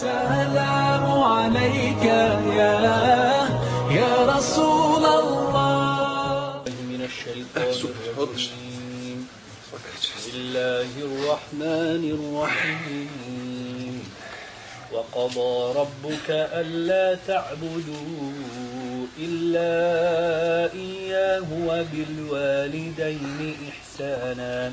السلام عليك يا يا رسول الله. من الشيطان الرجيم بسم الله الرحمن الرحيم. وقضى ربك ألا تعبدوا إلا إياه وبالوالدين إحسانا.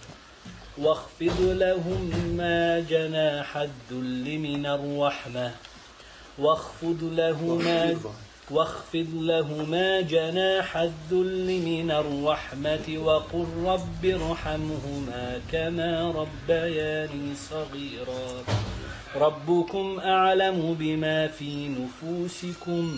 واخفض لهما جناح الذل من الرحمة. واخفض لهما واخفض لهما جناح الذل من الرحمة وقل رب ارحمهما كما ربياني صغيرا. ربكم أعلم بما في نفوسكم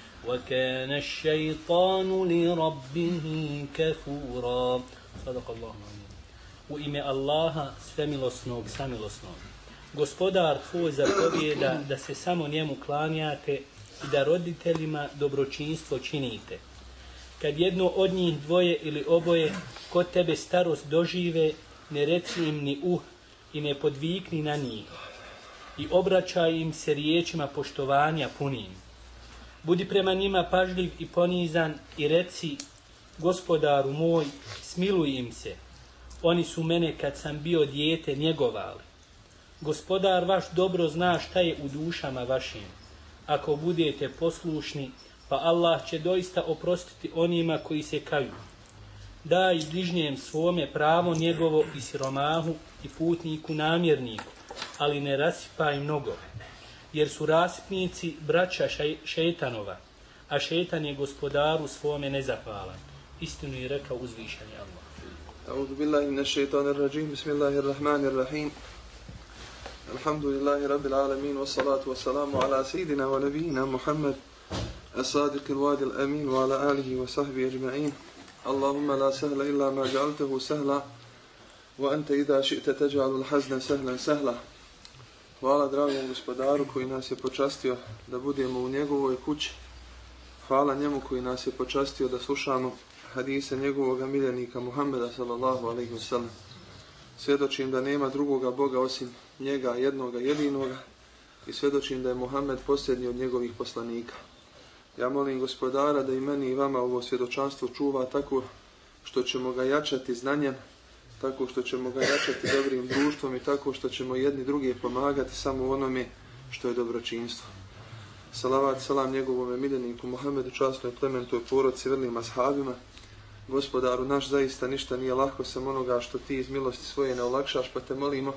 وكان الشيطان لربه كفورا صدق الله العظيم U ime Allaha svemilosnog, samilosnog. Gospodar tvoj zapovjeda da se samo njemu klanjate i da roditeljima dobročinstvo činite. Kad jedno od njih dvoje ili oboje kod tebe starost dožive, ne reci im ni uh i ne podvikni na njih. I obraćaj im se riječima poštovanja punim. Budi prema njima pažljiv i ponizan i reci, gospodaru moj, smiluj im se. Oni su mene kad sam bio dijete njegovali. Gospodar vaš dobro zna šta je u dušama vašim. Ako budete poslušni, pa Allah će doista oprostiti onima koji se kaju. Daj bližnjem svome pravo njegovo i siromahu i putniku namjerniku, ali ne rasipaj mnogo jer su rasipnici braća šetanova, a šetan je gospodaru svome nezahvalan. Istinu je rekao uzvišeni Allah. أعوذ بالله من الشيطان الرجيم بسم الله الرحمن الرحيم الحمد لله رب العالمين والصلاة والسلام على سيدنا ونبينا محمد الصادق الوعد الأمين وعلى آله وصحبه أجمعين اللهم لا سهل إلا ما جعلته سهلا وأنت إذا شئت تجعل الحزن سهلا سهلا Hvala dragom gospodaru koji nas je počastio da budemo u njegovoj kući. Hvala njemu koji nas je počastio da slušamo hadise njegovog miljenika Muhammeda sallallahu alaihi wasallam. Svjedočim da nema drugoga Boga osim njega jednoga jedinoga i svjedočim da je Muhammed posljednji od njegovih poslanika. Ja molim gospodara da i meni i vama ovo svjedočanstvo čuva tako što ćemo ga jačati znanjem tako što ćemo ga jačati dobrim društvom i tako što ćemo jedni drugi pomagati samo u onome što je dobročinstvo. Salavat, salam njegovome miljeniku Muhammedu, častnoj plementoj poroci, vrlim ashabima. Gospodaru, naš zaista ništa nije lahko sam onoga što ti iz milosti svoje ne olakšaš, pa te molimo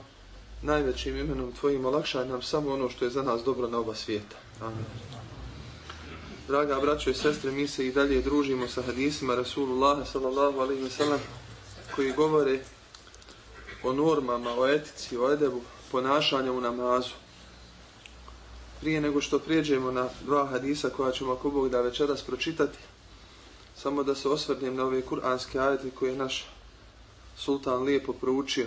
najvećim imenom tvojim olakšaj nam samo ono što je za nas dobro na oba svijeta. Amin. Draga braćo i sestre, mi se i dalje družimo sa hadisima Rasulullah sallallahu alaihi wa sallam koji govore o normama, o etici, o edebu ponašanja u namazu. Prije nego što prijeđemo na dva hadisa koja ćemo ako Bog da večeras pročitati, samo da se osvrnem na ove kuranske ajete koje je naš sultan lijepo proučio.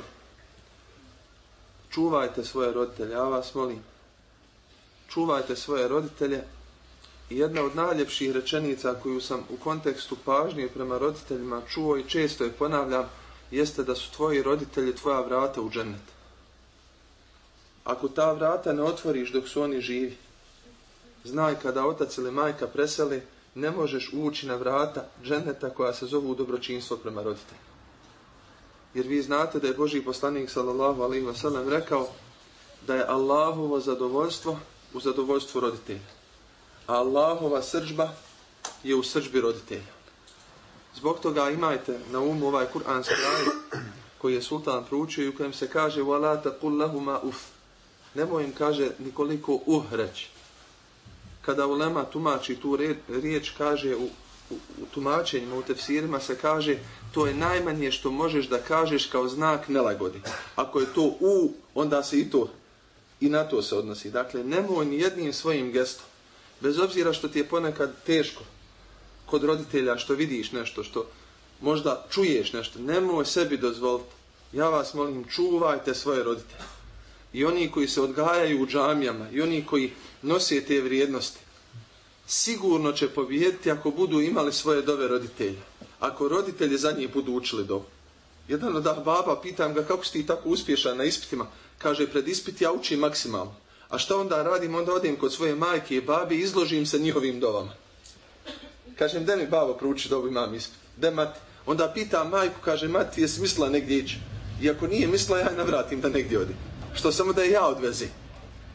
Čuvajte svoje roditelje, ja vas molim. Čuvajte svoje roditelje. I jedna od najljepših rečenica koju sam u kontekstu pažnje prema roditeljima čuo i često je ponavljam, jeste da su tvoji roditelji tvoja vrata u džennet. Ako ta vrata ne otvoriš dok su oni živi, znaj kada otac ili majka preseli, ne možeš ući na vrata dženneta koja se zovu dobročinstvo prema roditelju. Jer vi znate da je Boži poslanik sallallahu alaihi wa sallam rekao da je Allahovo zadovoljstvo u zadovoljstvu roditelja. A Allahova sržba je u sržbi roditelja. Zbog toga imajte na umu ovaj kuranski ajet koji je sultan proučio i u kojem se kaže وَلَا تَقُلْ لَهُمَا uf. Nemoj im kaže nikoliko uh reći. Kada ulema tumači tu riječ, kaže u, u, u tumačenjima, u tefsirima se kaže to je najmanje što možeš da kažeš kao znak nelagodi. Ako je to u, onda se i to i na to se odnosi. Dakle, nemoj ni jednim svojim gestom, bez obzira što ti je ponekad teško kod roditelja što vidiš nešto, što možda čuješ nešto, nemoj sebi dozvoliti. Ja vas molim, čuvajte svoje roditelje. I oni koji se odgajaju u džamijama, i oni koji nose te vrijednosti, sigurno će pobijediti ako budu imali svoje dove roditelje. Ako roditelji za njih budu učili do. Jedan od ah, baba, pitam ga kako si ti tako uspješan na ispitima, kaže pred ispit ja učim maksimalno. A šta onda radim? Onda odim kod svoje majke i babi i izložim se njihovim dovama. Kažem, da mi babo prouči dobu imam ispit. Da mati. Onda pita majku, kaže, mati, jesi mislila negdje ići? I ako nije mislila, ja navratim da negdje odi. Što samo da je ja odvezi.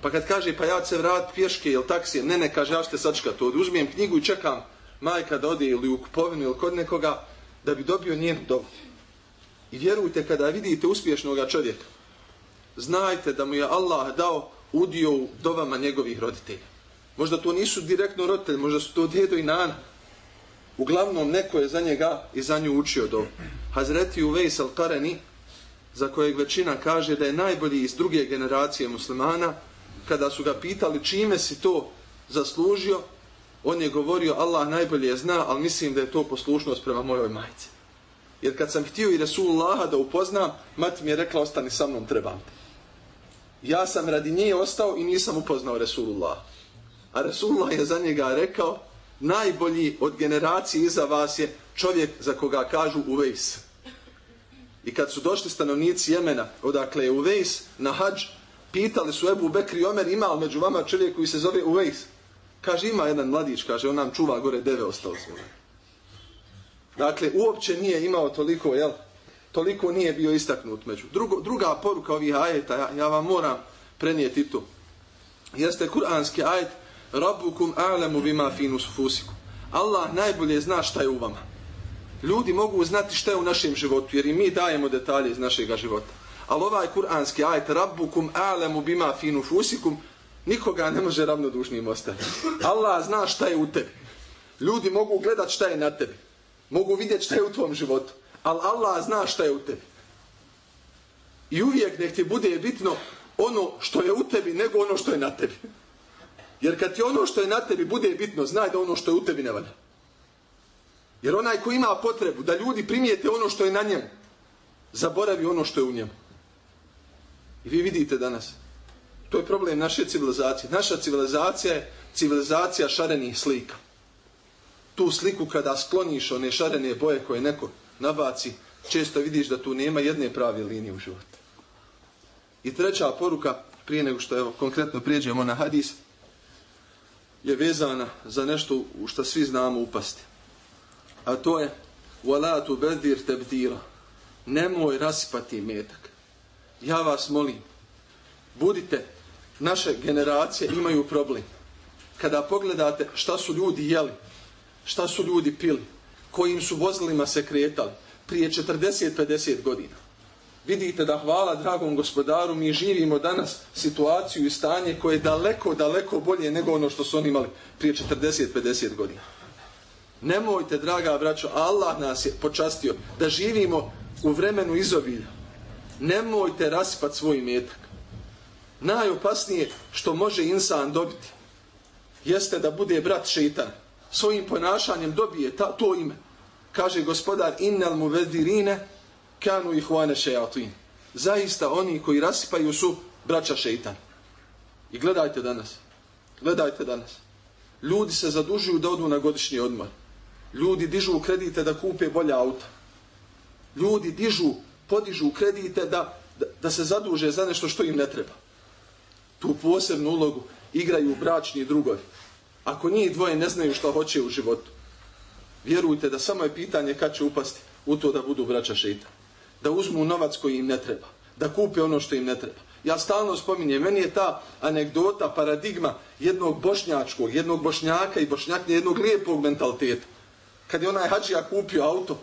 Pa kad kaže, pa ja se vrat pješke ili taksije, ne, ne, kaže, ja ćete sačkat to. Uzmijem knjigu i čekam majka da ode ili u kupovinu ili kod nekoga da bi dobio njenu dobu. I vjerujte, kada vidite uspješnog čovjeka, znajte da mu je Allah dao udio u dovama njegovih roditelja. Možda to nisu direktno roditelji, možda su to djedo i nana. Uglavnom, neko je za njega i za nju učio do Hazreti Uvejs al-Kareni, za kojeg većina kaže da je najbolji iz druge generacije muslimana, kada su ga pitali čime si to zaslužio, on je govorio Allah najbolje zna, ali mislim da je to poslušnost prema mojoj majici. Jer kad sam htio i Resulullaha da upoznam, mati mi je rekla ostani sa mnom, trebam te. Ja sam radi nje ostao i nisam upoznao Resulullah. A Resulullah je za njega rekao, najbolji od generacije iza vas je čovjek za koga kažu Uvejs. I kad su došli stanovnici Jemena, odakle je Uvejs, na hađ, pitali su Ebu Bekri i Omer, ima li među vama čovjek koji se zove Uvejs? Kaže, ima jedan mladić, kaže, on nam čuva gore deve ostao svoje. Dakle, uopće nije imao toliko, jel, toliko nije bio istaknut među. Drugo, druga poruka ovih ajeta, ja, ja vam moram prenijeti to. Jeste kuranski ajet, Rabbukum a'lamu bima fi nufusikum. Allah najbolje zna šta je u vama. Ljudi mogu znati šta je u našem životu, jer i mi dajemo detalje iz našeg života. Ali ovaj kuranski ajet, Rabbukum a'lamu bima fi nufusikum, nikoga ne može ravnodušnim ostaviti. Allah zna šta je u tebi. Ljudi mogu gledat šta je na tebi. Mogu vidjeti šta je u tvom životu. Ali Allah zna šta je u tebi. I uvijek nek ti bude bitno ono što je u tebi nego ono što je na tebi. Jer kad ti ono što je na tebi bude bitno, znaj da ono što je u tebi ne valja. Jer onaj ko ima potrebu da ljudi primijete ono što je na njemu, zaboravi ono što je u njemu. I vi vidite danas, to je problem naše civilizacije. Naša civilizacija je civilizacija šarenih slika. Tu sliku kada skloniš one šarene boje koje neko nabaci, često vidiš da tu nema jedne prave linije u životu. I treća poruka, prije nego što evo, konkretno prijeđemo na hadis, je vezana za nešto u što svi znamo upasti. A to je وَلَا تُبَذِرْ تَبْدِيرًا Nemoj rasipati metak. Ja vas molim, budite, naše generacije imaju problem. Kada pogledate šta su ljudi jeli, šta su ljudi pili, kojim su vozilima se kretali, prije 40-50 godina vidite da hvala dragom gospodaru mi živimo danas situaciju i stanje koje je daleko, daleko bolje nego ono što su oni imali prije 40-50 godina. Nemojte, draga braćo, Allah nas je počastio da živimo u vremenu izobilja. Nemojte raspat svoj metak. Najopasnije što može insan dobiti jeste da bude brat šeitan. Svojim ponašanjem dobije ta, to ime. Kaže gospodar, innal mu vedirine, kanu ihvane šejatin. Zaista oni koji rasipaju su braća šeitan. I gledajte danas. Gledajte danas. Ljudi se zadužuju da odu na godišnji odmor. Ljudi dižu kredite da kupe bolja auta. Ljudi dižu, podižu kredite da, da, da se zaduže za nešto što im ne treba. Tu posebnu ulogu igraju bračni drugovi. Ako njih dvoje ne znaju što hoće u životu, vjerujte da samo je pitanje kad će upasti u to da budu braća šeitan da uzmu novac koji im ne treba, da kupe ono što im ne treba. Ja stalno spominjem, meni je ta anegdota, paradigma jednog bošnjačkog, jednog bošnjaka i bošnjaknje, jednog lijepog mentaliteta. kad je onaj hađija kupio auto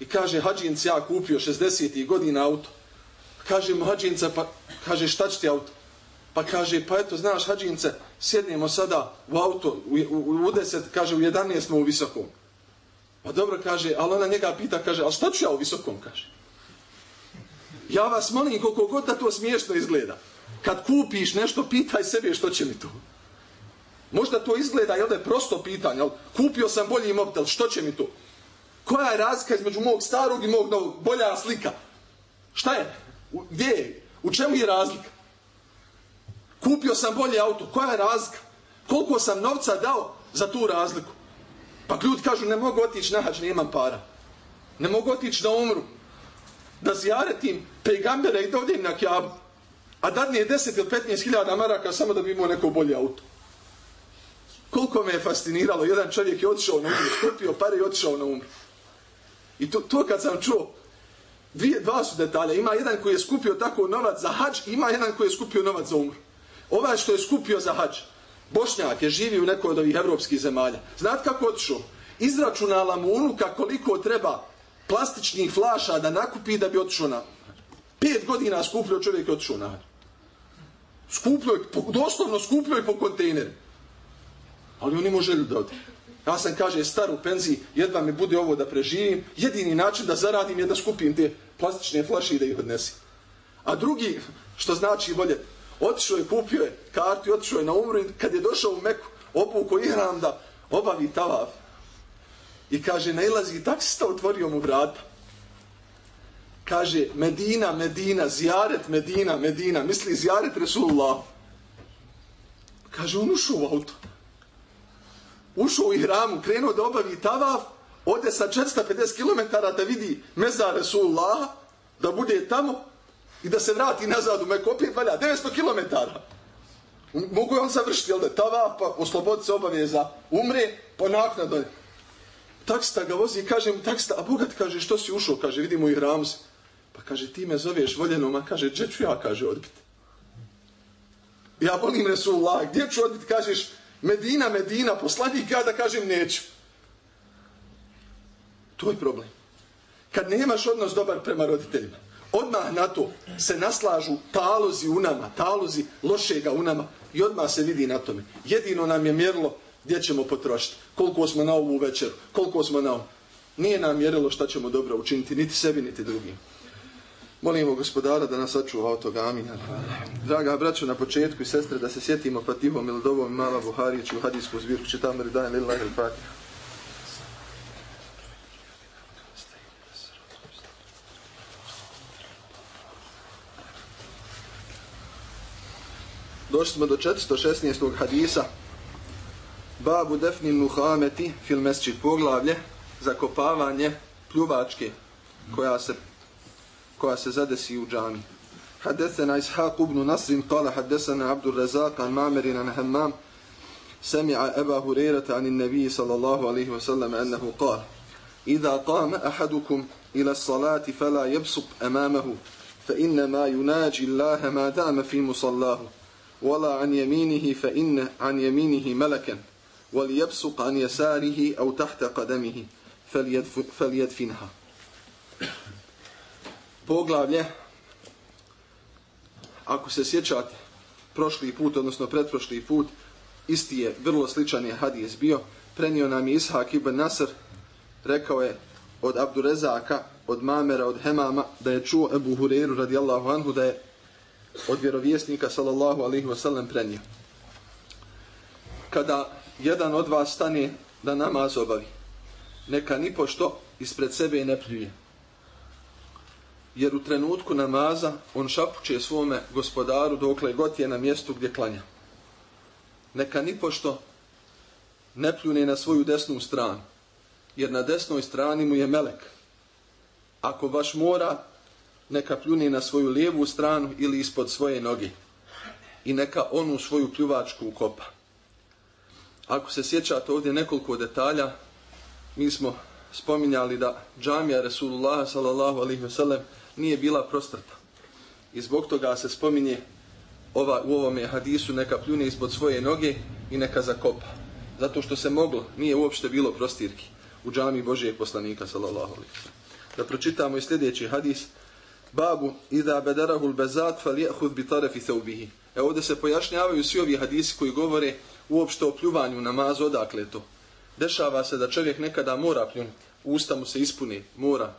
i kaže hađinc ja kupio 60. godina auto. Kaže mu hađinca pa kaže šta će ti auto? Pa kaže pa eto znaš hađince sjednemo sada u auto u, u, u 10 kaže u 11 smo u visokom. Pa dobro kaže ali ona njega pita kaže a šta ću ja u visokom kaže. Ja vas molim koliko god da to smiješno izgleda. Kad kupiš nešto pitaj sebe što će mi to. Možda to izgleda, jel da je prosto pitanje, jel? kupio sam bolji mobitel, što će mi to? Koja je razlika između mog starog i mog novog? Bolja slika. Šta je? U, gdje je? U čemu je razlika? Kupio sam bolje auto. Koja je razlika? Koliko sam novca dao za tu razliku? Pa ljudi kažu, ne mogu otići na hađ, nemam para. Ne mogu otići da umru. Da zjaretim pejgambera i dovdjem na kjabu. A dadne 10 ili 15 hiljada maraka samo da bi imao neko bolje auto koliko me je fasciniralo, jedan čovjek je otišao na umru, skupio pare i otišao na umru. I to, to kad sam čuo, dvije, dva su detalja, ima jedan koji je skupio tako novac za hađ, ima jedan koji je skupio novac za umru. Ovaj što je skupio za hađ, Bošnjak je živi u nekoj od ovih evropskih zemalja. Znate kako otišao? Izračunala mu unuka koliko treba plastičnih flaša da nakupi da bi otišao na Pet godina skupljio čovjek i otišao na skupljio je, doslovno skupljio po kontejner Ali on ne može da ode. Ja sam, kaže, star u penziji, jedva mi bude ovo da preživim, jedini način da zaradim je da skupim te plastične flaše i da ih odnesim. A drugi, što znači bolje, otišao je, kupio je kartu i otišao je na umru kad je došao u Meku, obuko ihram da obavi tavav. I kaže, nailazi, taksista otvorio mu vrata. Kaže, Medina, Medina, zjaret Medina, Medina, misli zjaret Resulullah. Kaže, on ušao u auto ušao u ihramu, krenuo da obavi tavaf, ode sa 450 km da vidi meza Resulullah, da bude tamo i da se vrati nazad u Meku, opet valja, 900 km. Mogu je on završiti, jel da, tavaf, pa oslobodi se obaveza, umre, pa naknadno. Taksta ga vozi i kaže mu, taksta, a Bogat kaže, što si ušao, kaže, vidimo i hram se. Pa kaže, ti me zoveš voljenom, a kaže, gdje ću ja, kaže, odbiti. Ja volim Resulullah, gdje ću odbiti, kažeš, Medina, Medina, poslanik, ja da kažem neću. To je problem. Kad nemaš odnos dobar prema roditeljima, odmah na to se naslažu talozi u nama, talozi lošega u nama i odmah se vidi na tome. Jedino nam je mjerilo gdje ćemo potrošiti, koliko smo na ovu večeru, koliko smo na ovu. Nije nam mjerilo šta ćemo dobro učiniti, niti sebi, niti drugim. Molimo gospodara da nas sačuva od toga. Amin. Draga braćo, na početku i sestre, da se sjetimo Fatihom ili Dovom Mala Buharijeću u hadijsku zbirku. Čitam Ridajem Lillahi il-Fatiha. Došli smo do 416. hadisa. Babu defni muhameti fil mesčit poglavlje zakopavanje pljuvačke koja se koja se zadesi u džami. حدثنا إسحاق بن نصر قال حدثنا عبد الرزاق عن معمر عن همام سمع أبا هريرة عن النبي صلى الله عليه وسلم أنه قال إذا قام أحدكم إلى الصلاة فلا يبصق أمامه فإنما يناجي الله ما دام في مصلاه ولا عن يمينه فإن عن يمينه ملكا وليبصق عن يساره أو تحت قدمه فليدفنها poglavlje, ako se sjećate, prošli put, odnosno pretprošli put, isti je, vrlo sličan je hadijez bio, prenio nam je Ishak ibn Nasr, rekao je od Abdurezaka, od Mamera, od Hemama, da je čuo Ebu Hureyru radijallahu anhu, da je od vjerovjesnika sallallahu alihi wasallam prenio. Kada jedan od vas stane da namaz obavi, neka ni pošto ispred sebe ne pljuje jer u trenutku namaza on šapuće svome gospodaru dokle god je na mjestu gdje klanja. Neka ni pošto ne pljune na svoju desnu stranu, jer na desnoj strani mu je melek. Ako baš mora, neka pljune na svoju lijevu stranu ili ispod svoje noge i neka onu svoju pljuvačku ukopa. Ako se sjećate ovdje nekoliko detalja, mi smo spominjali da džamija Resulullah sallallahu alaihi ve sellem nije bila prostrta. I zbog toga se spominje ova, u ovome hadisu neka pljune ispod svoje noge i neka zakopa. Zato što se moglo, nije uopšte bilo prostirki. u džami Božijeg poslanika sallallahu alaihi ve sellem. Da pročitamo i sljedeći hadis. Babu, idha bedarahul bezat fal jehud bi tarefi theubihi. E ovdje se pojašnjavaju svi ovi hadisi koji govore uopšte o pljuvanju namazu, odakle to. Dešava se da čovjek nekada mora pljunuti, usta mu se ispuni, mora.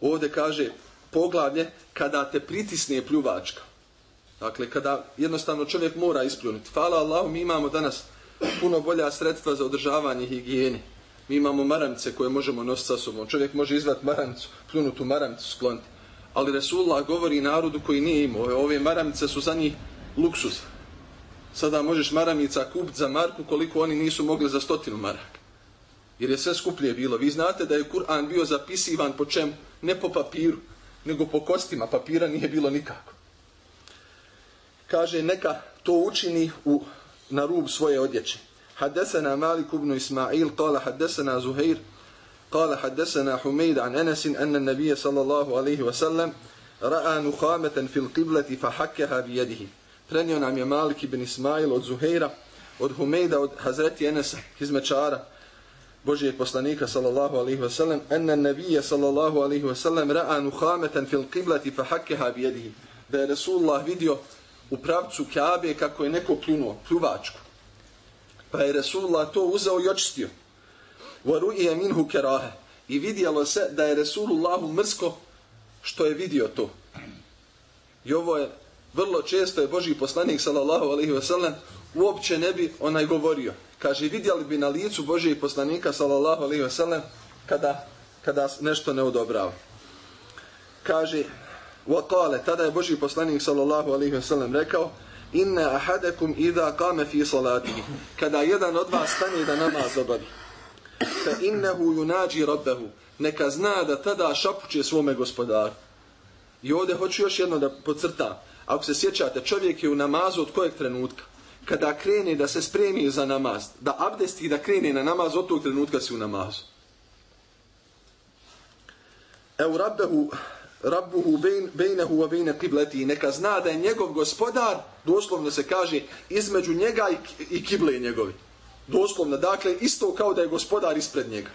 Ovdje kaže poglavlje kada te pritisne pljuvačka. Dakle, kada jednostavno čovjek mora ispljunuti. Hvala Allahu, mi imamo danas puno bolja sredstva za održavanje higijene. Mi imamo maramice koje možemo nositi sa sobom. Čovjek može izvat maramicu, pljunutu maramicu, skloniti. Ali Resulullah govori narodu koji nije imao. Ove maramice su za njih luksuz Sada možeš maramica kupiti za marku koliko oni nisu mogli za stotinu maraka. Jer je sve skuplje bilo. Vi znate da je Kur'an bio zapisivan po čem? Ne po papiru, nego po kostima. Papira nije bilo nikako. Kaže, neka to učini u, na rub svoje odjeće. حدثنا مالك بن إسماعيل قال حدثنا زهير قال حدثنا حميد عن أنس أن النبي صلى الله عليه وسلم رأى نخامة في القبلة فحكها بيده prenio nam je Malik ibn Ismail od Zuheira, od Humejda, od Hazreti Enesa, izmečara Božijeg poslanika sallallahu alaihi wasallam, enne nebije sallallahu alaihi wasallam ra'a nuhameten fil qiblati fa hakkeha bijedihi. Da je Resulullah vidio u pravcu Kaabe kako je neko pljunuo, pljuvačku. Pa je Resulullah to uzeo i očistio. Varu'ije minhu kerahe. I vidjelo se da je Resulullahu mrsko što je vidio to. I ovo je vrlo često je Boži poslanik sallallahu alaihi wasallam uopće ne bi onaj govorio. Kaže, vidjeli bi na licu Božijeg poslanika sallallahu alaihi wasallam kada, kada nešto ne odobrava. Kaže, وقال tada je Boži poslanik sallallahu alaihi wasallam rekao inna ahadakum idha qama fi salatihi kada jedan od vas stane da namaz obavi fa innahu yunaji rabbahu neka zna da tada šapuće svome gospodaru i ovdje hoću još jedno da podcrtam Ako se sjećate, čovjek je u namazu od kojeg trenutka? Kada krene da se spremi za namaz, da abdesti da krene na namaz, od tog trenutka si u namazu. Evo rabbehu, rabbuhu bejnehu wa bejne kibleti, neka zna da je njegov gospodar, doslovno se kaže, između njega i, i kible njegovi. Doslovno, dakle, isto kao da je gospodar ispred njega.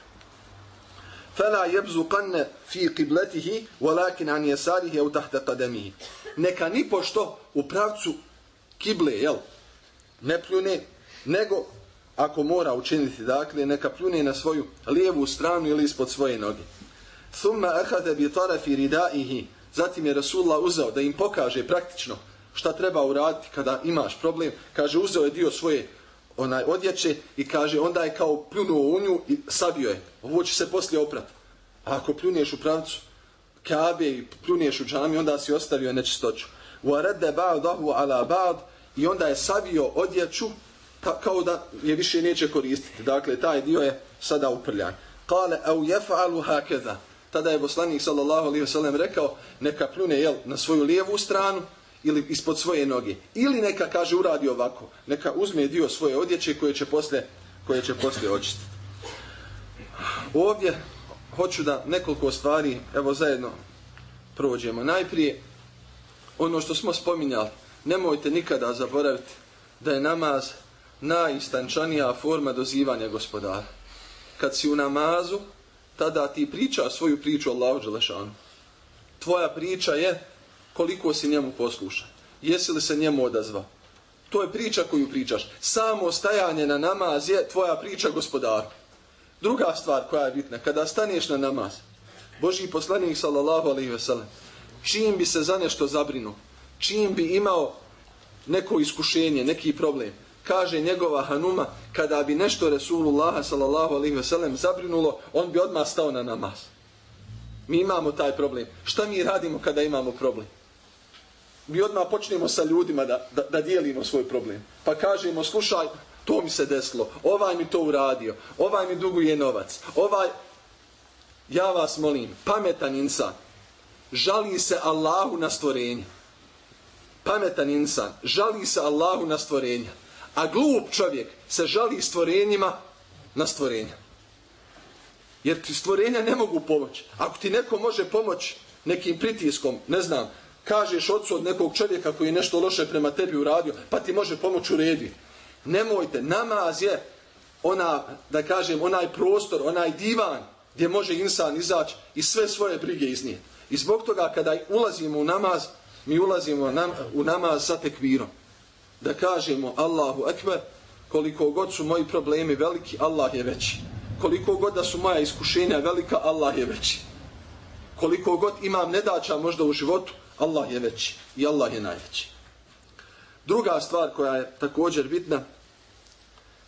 Fela jebzuqanne fi qibletihi walakin an jesarihi au tahta qadamihi neka ni pošto u pravcu kible, jel, ne pljune, nego ako mora učiniti, dakle, neka pljune na svoju lijevu stranu ili ispod svoje noge. Thumma ahade bi tarafi ridaihi, zatim je Rasulullah uzeo da im pokaže praktično šta treba uraditi kada imaš problem, kaže uzeo je dio svoje onaj odjeće i kaže onda je kao pljunuo u nju i sabio je. Ovo će se poslije oprati. A ako pljuneš u pravcu Kabe i pljuniješ u džami, onda si ostavio nečistoću. وَرَدَّ بَعْدَهُ عَلَى بَعْدِ I onda je savio odjeću ka, kao da je više neće koristiti. Dakle, taj dio je sada uprljan. قَالَ أَوْ يَفْعَلُ هَكَذَا Tada je poslanik sallallahu alaihi wasallam rekao neka pljune jel, na svoju lijevu stranu ili ispod svoje noge. Ili neka kaže uradi ovako. Neka uzme dio svoje odjeće koje će poslije, koje će poslije očistiti. Ovdje hoću da nekoliko stvari evo zajedno prođemo. Najprije, ono što smo spominjali, nemojte nikada zaboraviti da je namaz najistančanija forma dozivanja gospodara. Kad si u namazu, tada ti priča svoju priču Allahu Đelešanu. Tvoja priča je koliko si njemu poslušan. Jesi li se njemu odazvao? To je priča koju pričaš. Samo stajanje na namaz je tvoja priča gospodaru. Druga stvar koja je bitna, kada staneš na namaz, Boži poslanik sallallahu alaihi ve sellem, čim bi se za nešto zabrinuo, čim bi imao neko iskušenje, neki problem, kaže njegova Hanuma, kada bi nešto Resulullah sallallahu alaihi ve sellem zabrinulo, on bi odmah stao na namaz. Mi imamo taj problem. Šta mi radimo kada imamo problem? Mi odmah počnemo sa ljudima da, da, da dijelimo svoj problem. Pa kažemo, slušaj, to mi se desilo, ovaj mi to uradio, ovaj mi duguje novac, ovaj, ja vas molim, pametan insan, žali se Allahu na stvorenje. Pametan insan, žali se Allahu na stvorenje. A glup čovjek se žali stvorenjima na stvorenje. Jer ti stvorenja ne mogu pomoći. Ako ti neko može pomoći nekim pritiskom, ne znam, kažeš ocu od nekog čovjeka koji je nešto loše prema tebi uradio, pa ti može pomoć u redi nemojte, namaz je ona, da kažem, onaj prostor, onaj divan gdje može insan izaći i sve svoje brige iznijeti. I zbog toga kada ulazimo u namaz, mi ulazimo nam, u namaz sa tekvirom. Da kažemo Allahu Ekber, koliko god su moji problemi veliki, Allah je veći. Koliko god da su moja iskušenja velika, Allah je veći. Koliko god imam nedača možda u životu, Allah je veći i Allah je najveći. Druga stvar koja je također bitna,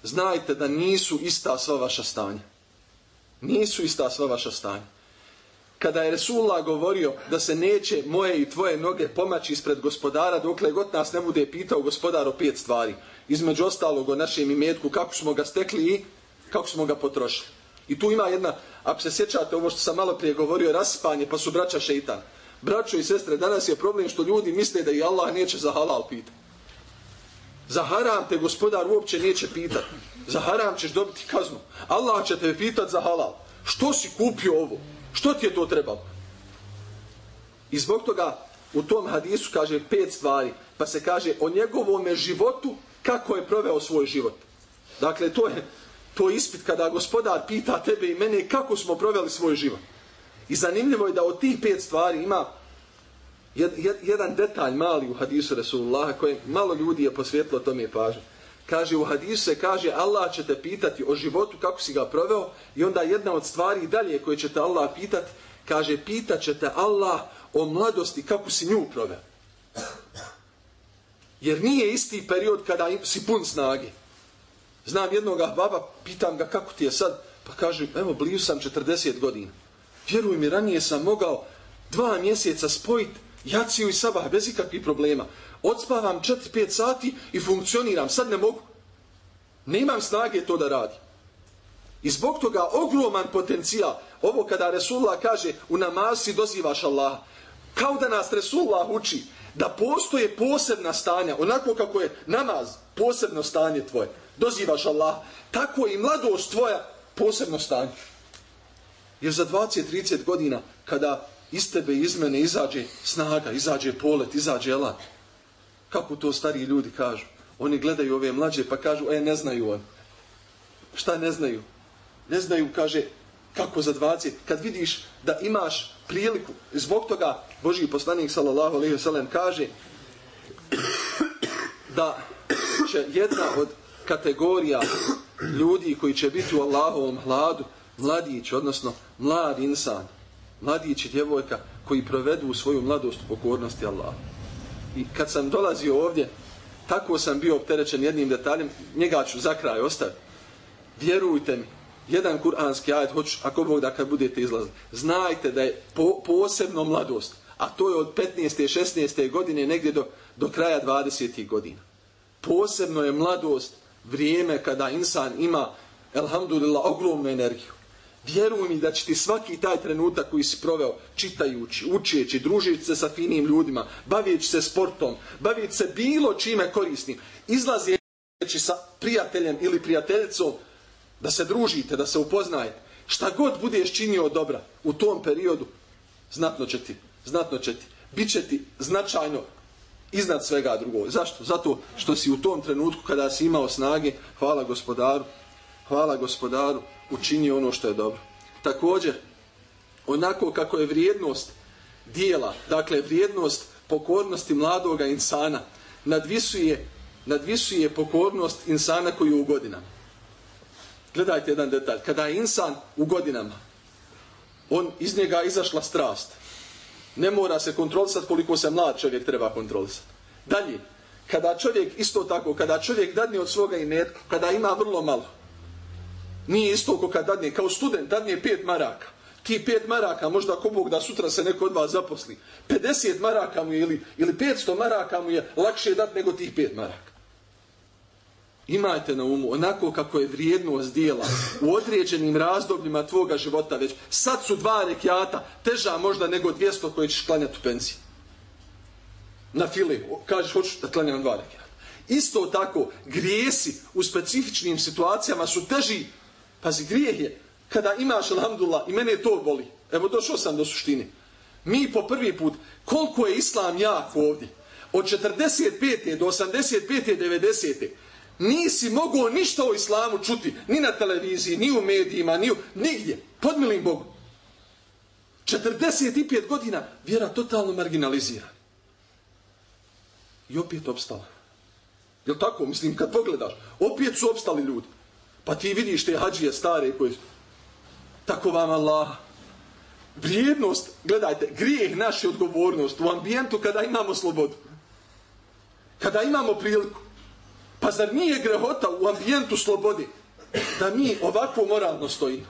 znajte da nisu ista sva vaša stanja. Nisu ista sva vaša stanja. Kada je Resulullah govorio da se neće moje i tvoje noge pomaći ispred gospodara dokle god nas ne bude pitao gospodar o pet stvari. Između ostalog o našem imetku, kako smo ga stekli i kako smo ga potrošili. I tu ima jedna, ako se sjećate ovo što sam malo prije govorio, raspanje, pa su braća šeitan. Braćo i sestre, danas je problem što ljudi misle da i Allah neće za halal pitati. Za haram te gospodar uopće neće pitati. Za haram ćeš dobiti kaznu. Allah će te pitati za halal. Što si kupio ovo? Što ti je to trebalo? I zbog toga u tom hadisu kaže pet stvari. Pa se kaže o njegovom životu kako je proveo svoj život. Dakle, to je to je ispit kada gospodar pita tebe i mene kako smo proveli svoj život. I zanimljivo je da od tih pet stvari ima jed, jed, jedan detalj mali u hadisu Resulullaha koje malo ljudi je posvjetilo tome pažnje. Kaže u hadisu se kaže Allah će te pitati o životu kako si ga proveo i onda jedna od stvari dalje koje će te Allah pitati kaže pitat će te Allah o mladosti kako si nju proveo. Jer nije isti period kada si pun snage. Znam jednog baba, pitam ga kako ti je sad, pa kaže, evo, blizu sam 40 godina. Vjeruj mi, ranije sam mogao dva mjeseca spojit jaciju i sabah bez ikakvih problema. Odspavam 4-5 sati i funkcioniram. Sad ne mogu. Nemam snage to da radi. I zbog toga ogroman potencijal. Ovo kada Resulullah kaže u namazi dozivaš Allaha. Kao da nas Resulullah uči da postoje posebna stanja. Onako kako je namaz posebno stanje tvoje. Dozivaš Allah. Tako i mladost tvoja posebno stanje. Jer za 20-30 godina kada iz tebe iz mene izađe snaga, izađe polet, izađe elan. Kako to stari ljudi kažu? Oni gledaju ove mlađe pa kažu, e, ne znaju on. Šta ne znaju? Ne znaju, kaže, kako za 20, kad vidiš da imaš priliku, zbog toga Boži poslanik, sallallahu alaihi sellem kaže da će jedna od kategorija ljudi koji će biti u Allahovom hladu, mladić, odnosno mlad insan, mladić i djevojka koji provedu svoju mladost u pokornosti Allah. I kad sam dolazio ovdje, tako sam bio opterećen jednim detaljem, njega ću za kraj ostaviti. Vjerujte mi, jedan kuranski ajet, hoću, ako Bog da kad budete izlazili, znajte da je po, posebno mladost, a to je od 15. 16. godine negdje do, do kraja 20. godina. Posebno je mladost vrijeme kada insan ima, elhamdulillah, ogromnu energiju. Vjeruj mi da će ti svaki taj trenutak koji si proveo čitajući, učijeći, družeći se sa finim ljudima, bavijeći se sportom, bavijeći se bilo čime korisnim, izlazijeći sa prijateljem ili prijateljicom, da se družite, da se upoznajete. Šta god budeš činio dobra u tom periodu, znatno će ti, znatno će ti, bit će ti značajno iznad svega drugog. Zašto? Zato što si u tom trenutku kada si imao snage, hvala gospodaru, hvala gospodaru, učini ono što je dobro. Također, onako kako je vrijednost dijela, dakle vrijednost pokornosti mladoga insana, nadvisuje, nadvisuje pokornost insana koji je u godinama. Gledajte jedan detalj. Kada je insan u godinama, on iz njega izašla strast. Ne mora se kontrolisati koliko se mlad čovjek treba kontrolisati. Dalje, kada čovjek, isto tako, kada čovjek dadne od svoga imetka, kada ima vrlo malo, nije isto ko kad dadne, kao student, dadne pet maraka. Ti pet maraka, možda ako Bog da sutra se neko od vas zaposli, 50 maraka mu je ili, ili 500 maraka mu je lakše dati nego tih pet maraka. Imajte na umu, onako kako je vrijednost dijela u određenim razdobljima tvoga života već. Sad su dva rekiata teža možda nego 200 koje ćeš klanjati u penziji. Na fili, kažeš hoću da klanjam dva rekiata. Isto tako, grijesi u specifičnim situacijama su teži Pazi, grijeh je, kada imaš alhamdulillah i mene to boli, evo došao sam do suštine, mi po prvi put, koliko je islam jak ovdje, od 45. do 85. 90. Nisi mogao ništa o islamu čuti, ni na televiziji, ni u medijima, ni u... Nigdje. Podmilim Bogu. 45 godina vjera totalno marginalizira. I opet opstala. Jel tako? Mislim, kad pogledaš, opet su opstali ljudi. Pa ti vidiš te hađije stare koji su... Tako vam Allah. Vrijednost, gledajte, grijeh naše odgovornost u ambijentu kada imamo slobodu. Kada imamo priliku. Pa zar nije grehota u ambijentu slobode da mi ovako moralno stojimo?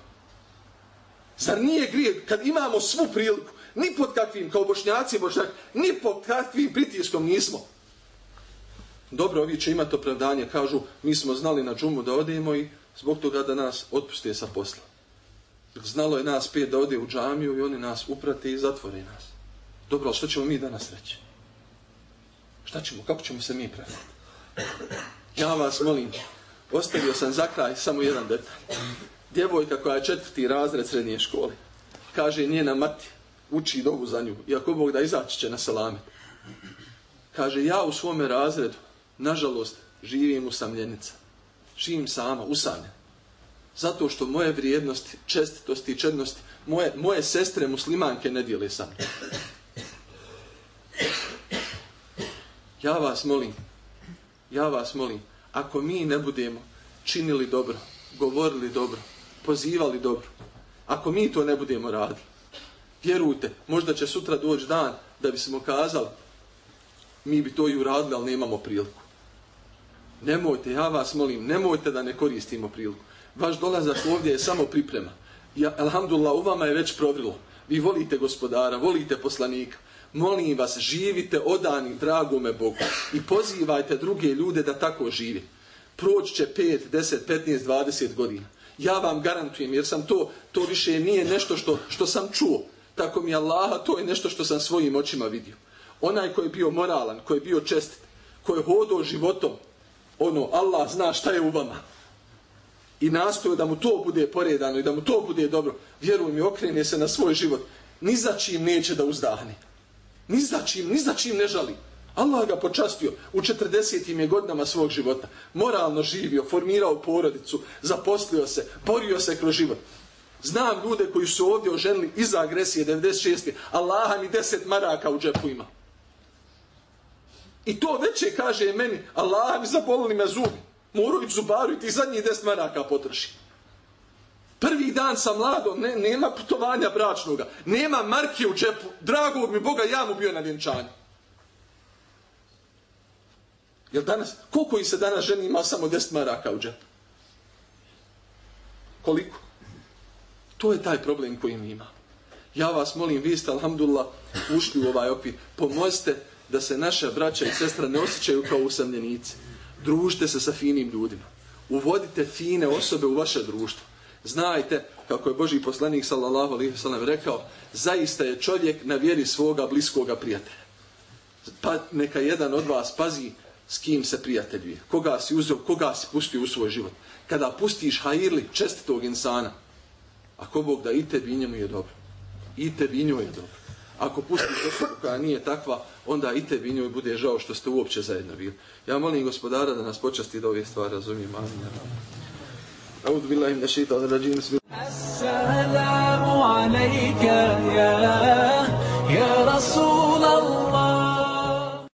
Zar nije grijeh kad imamo svu priliku, ni pod kakvim, kao bošnjaci bošnjak, ni pod kakvim pritiskom nismo. Dobro, ovi će imati opravdanje, kažu, mi smo znali na džumu da odemo i zbog toga da nas otpuste sa posla. Znalo je nas pet da ode u džamiju i oni nas uprate i zatvore nas. Dobro, ali što ćemo mi danas reći? Šta ćemo, kako ćemo se mi praviti? Ja vas molim, ostavio sam za kraj samo jedan detalj. Djevojka koja je četvrti razred srednje škole, kaže njena mati, uči dobu za nju, iako Bog da izaći će na salame. Kaže, ja u svome razredu, nažalost, živim u samljenicama Živim sama, usamljen. Zato što moje vrijednosti, čestitosti i čednosti, moje, moje sestre muslimanke ne dijele sa mnom. Ja vas molim, ja vas molim, ako mi ne budemo činili dobro, govorili dobro, pozivali dobro, ako mi to ne budemo radili, vjerujte, možda će sutra doći dan da bismo kazali, mi bi to i uradili, ali nemamo priliku. Nemojte, ja vas molim, nemojte da ne koristimo priliku. Vaš dolazak ovdje je samo priprema. Ja, alhamdulillah, u vama je već provrilo. Vi volite gospodara, volite poslanika molim vas, živite odani dragome Bogu i pozivajte druge ljude da tako živi. Proći će 5, 10, 15, 20 godina. Ja vam garantujem, jer sam to, to više nije nešto što, što sam čuo. Tako mi Allaha, to je nešto što sam svojim očima vidio. Onaj koji je bio moralan, koji je bio čestit, koji je hodao životom, ono, Allah zna šta je u vama. I nastoju da mu to bude poredano i da mu to bude dobro. Vjeruj mi, okrene se na svoj život. Ni za čim neće da uzdahne. Ni za čim, ni za čim ne žali. Allah ga počastio u 40. godinama svog života. Moralno živio, formirao porodicu, zaposlio se, borio se kroz život. Znam ljude koji su ovdje oženili iza agresije 96. Allah mi 10 maraka u džepu ima. I to veće kaže meni, Allah mi zabolili me zubi. Murović zubaru i ti zadnjih 10 maraka potroši. Prvi dan sa mladom, ne, nema putovanja bračnoga, nema marke u džepu, drago mi Boga, ja mu bio na vjenčanju. Jel danas, koliko i se danas ženi ima samo 10 maraka u džepu? Koliko? To je taj problem koji mi ima. Ja vas molim, vi ste, alhamdulillah, ušli u ovaj okvir. Pomozite da se naša braća i sestra ne osjećaju kao usamljenici. Družite se sa finim ljudima. Uvodite fine osobe u vaše društvo znajte, kako je Boži poslanik sallallahu alaihi sallam rekao, zaista je čovjek na vjeri svoga bliskoga prijatelja. Pa neka jedan od vas pazi s kim se prijateljuje. Koga si uzeo, koga si pustio u svoj život. Kada pustiš hajirli čestitog insana, ako Bog da i tebi njemu je dobro. I tebi njoj je dobro ako pustiš osobu koja nije takva, onda i tebi njoj bude žao što ste uopće zajedno bili. Ja molim gospodara da nas počasti da ove stvari razumijem. Amin. أعوذ بالله من الشيطان الرجيم السلام عليك يا يا رسول